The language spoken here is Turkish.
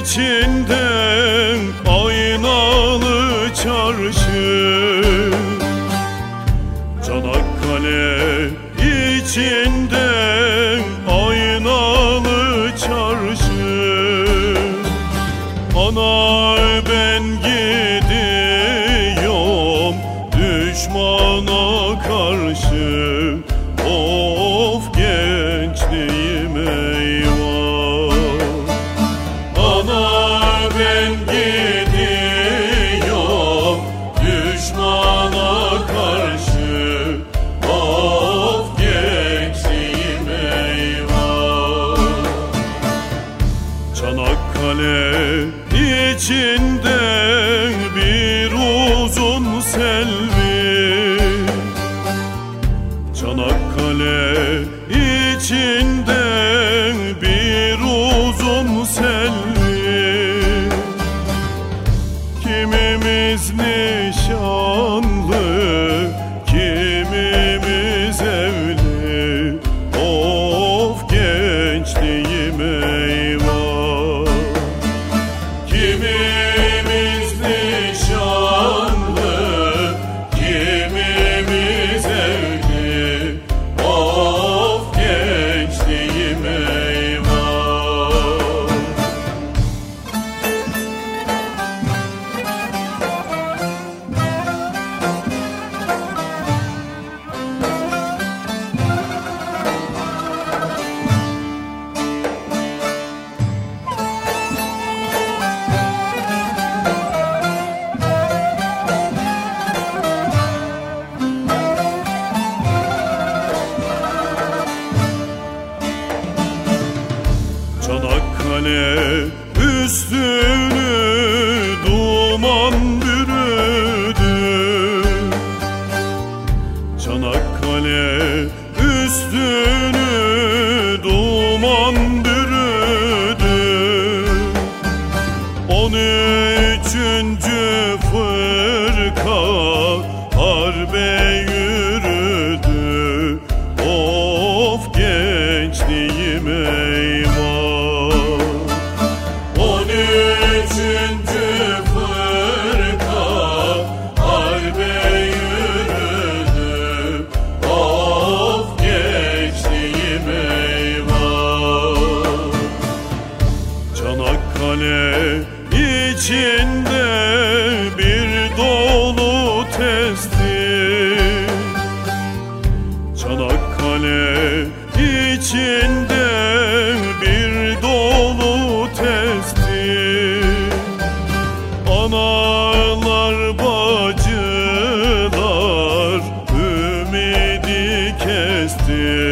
içinden aynalı çarşı. Çanakkale içinden aynalı çarşı. Ana ben gidiyorum düşmana karşı içinde bir uzun selvi. Kimimiz nişanlı, Çanakkale üstünü duman bürüdü. Çanakkale üstünü duman bürüdü. On üçüncü fırka harbe yürüdü Çanakkale içinde bir dolu testi. Çanakkale içinde bir dolu testi. Analar bacılar ümidi kesti.